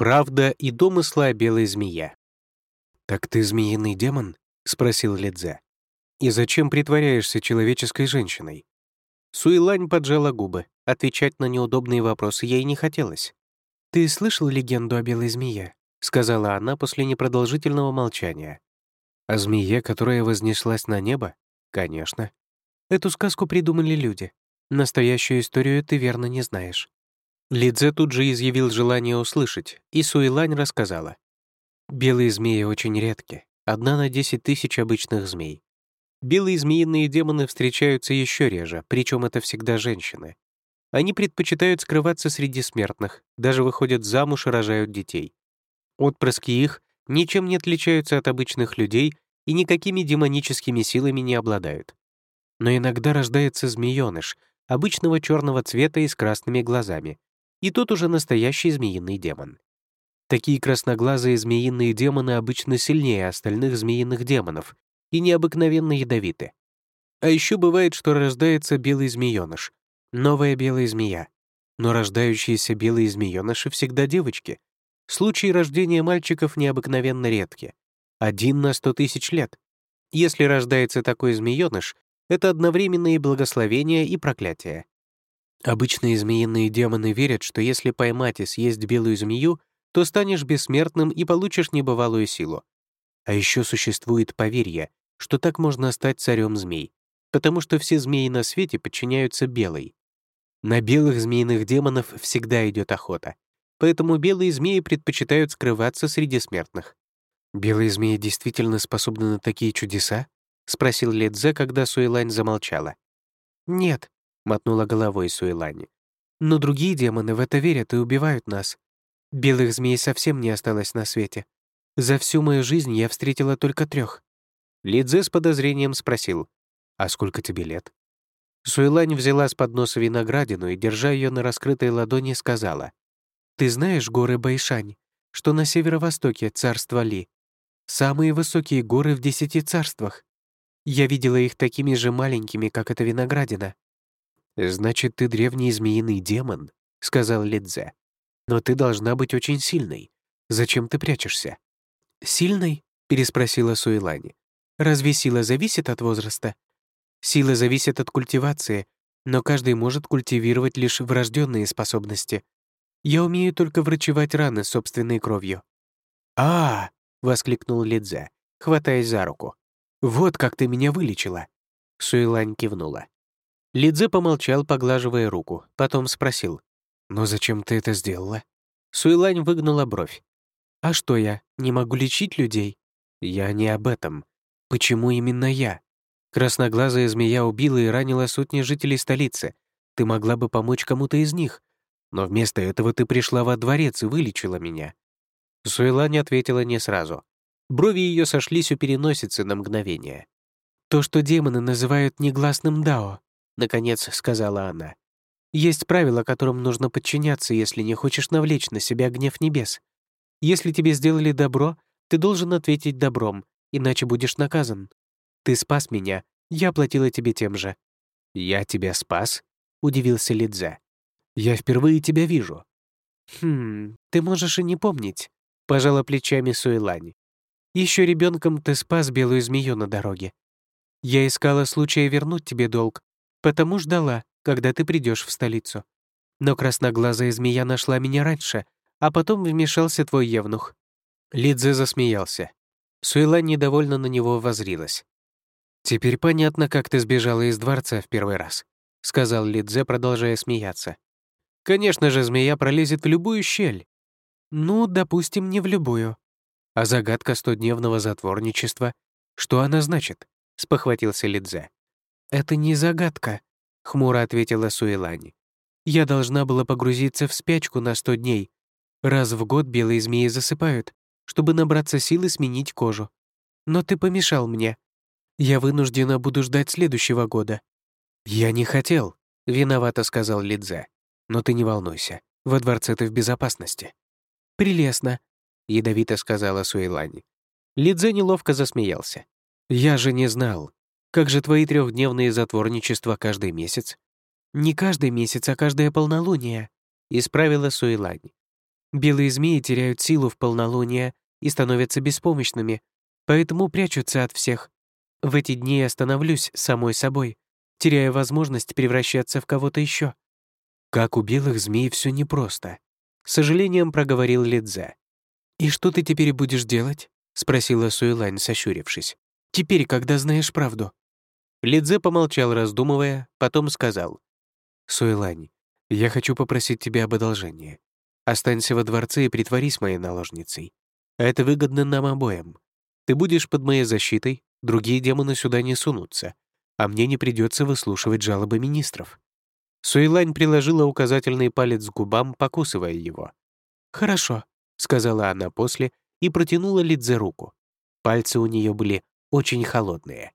Правда и домыслы о белой змее. «Так ты змеиный демон?» — спросил Лидзе. «И зачем притворяешься человеческой женщиной?» Суэлань поджала губы. Отвечать на неудобные вопросы ей не хотелось. «Ты слышал легенду о белой змее?» — сказала она после непродолжительного молчания. «О змее, которая вознеслась на небо? Конечно. Эту сказку придумали люди. Настоящую историю ты верно не знаешь». Лидзе тут же изъявил желание услышать, и Суэлань рассказала. «Белые змеи очень редки, одна на десять тысяч обычных змей. Белые змеиные демоны встречаются еще реже, причем это всегда женщины. Они предпочитают скрываться среди смертных, даже выходят замуж и рожают детей. Отпрыски их ничем не отличаются от обычных людей и никакими демоническими силами не обладают. Но иногда рождается змеёныш, обычного черного цвета и с красными глазами, и тот уже настоящий змеиный демон. Такие красноглазые змеиные демоны обычно сильнее остальных змеиных демонов и необыкновенно ядовиты. А еще бывает, что рождается белый змеёныш, новая белая змея. Но рождающиеся белые змеёныши всегда девочки. Случаи рождения мальчиков необыкновенно редки. Один на сто тысяч лет. Если рождается такой змеёныш, это одновременно и благословение, и проклятие. Обычные змеиные демоны верят, что если поймать и съесть белую змею, то станешь бессмертным и получишь небывалую силу. А еще существует поверье, что так можно стать царем змей, потому что все змеи на свете подчиняются белой. На белых змеиных демонов всегда идет охота, поэтому белые змеи предпочитают скрываться среди смертных. «Белые змеи действительно способны на такие чудеса?» — спросил Ледзе, когда Суэлань замолчала. «Нет», — мотнула головой Суэлань. «Но другие демоны в это верят и убивают нас. Белых змей совсем не осталось на свете. За всю мою жизнь я встретила только трех. Лидзе с подозрением спросил, «А сколько тебе лет?» Суэлань взяла с подноса виноградину и, держа ее на раскрытой ладони, сказала. «Ты знаешь горы Байшань, что на северо-востоке царство Ли? Самые высокие горы в десяти царствах. Я видела их такими же маленькими, как эта виноградина». «Значит, ты древний змеиный демон», — сказал Лидзе. «Но ты должна быть очень сильной. Зачем ты прячешься?» «Сильной?» — переспросила Суэлань. «Разве сила зависит от возраста? Сила зависит от культивации, но каждый может культивировать лишь врожденные способности. Я умею только врачевать раны собственной кровью». «А!», -а — воскликнул Лидзе, хватаясь за руку. «Вот как ты меня вылечила!» Суэлань кивнула. Лидзе помолчал, поглаживая руку, потом спросил. «Но зачем ты это сделала?» Суэлань выгнула бровь. «А что я, не могу лечить людей?» «Я не об этом. Почему именно я?» Красноглазая змея убила и ранила сотни жителей столицы. Ты могла бы помочь кому-то из них. Но вместо этого ты пришла во дворец и вылечила меня». Суэла не ответила не сразу. Брови ее сошлись у переносицы на мгновение. «То, что демоны называют негласным дао», — наконец сказала она. «Есть правила, которым нужно подчиняться, если не хочешь навлечь на себя гнев небес. Если тебе сделали добро, ты должен ответить добром, иначе будешь наказан. Ты спас меня, я платила тебе тем же». «Я тебя спас?» — удивился Лидзе. «Я впервые тебя вижу». «Хм, ты можешь и не помнить», — пожала плечами Суэлань. Еще ребенком ты спас белую змею на дороге. Я искала случая вернуть тебе долг, потому ждала, когда ты придешь в столицу. Но красноглазая змея нашла меня раньше, а потом вмешался твой евнух». Лидзе засмеялся. Суэлань недовольно на него возрилась. «Теперь понятно, как ты сбежала из дворца в первый раз», — сказал Лидзе, продолжая смеяться. «Конечно же, змея пролезет в любую щель». «Ну, допустим, не в любую». «А загадка стодневного затворничества? Что она значит?» — спохватился Лидзе. «Это не загадка», — хмуро ответила Суэлани. «Я должна была погрузиться в спячку на сто дней. Раз в год белые змеи засыпают, чтобы набраться сил и сменить кожу. Но ты помешал мне, я вынуждена буду ждать следующего года». «Я не хотел», — виновато сказал Лидзе. «Но ты не волнуйся, во дворце ты в безопасности». «Прелестно», — ядовито сказала Суэлани. Лидзе неловко засмеялся. «Я же не знал. Как же твои трехдневные затворничества каждый месяц?» «Не каждый месяц, а каждое полнолуние», — исправила Суэлань. Белые змеи теряют силу в полнолуние и становятся беспомощными, поэтому прячутся от всех. В эти дни я становлюсь самой собой, теряя возможность превращаться в кого-то еще. Как у белых змей все непросто. С сожалением проговорил Лидзе. «И что ты теперь будешь делать?» — спросила Суэлань, сощурившись. «Теперь, когда знаешь правду». Лидзе помолчал, раздумывая, потом сказал. «Суэлань, я хочу попросить тебя об одолжении. Останься во дворце и притворись моей наложницей. Это выгодно нам обоим. Ты будешь под моей защитой, другие демоны сюда не сунутся, а мне не придется выслушивать жалобы министров». Суэлань приложила указательный палец к губам, покусывая его. «Хорошо», — сказала она после и протянула Лидзе руку. Пальцы у нее были очень холодные.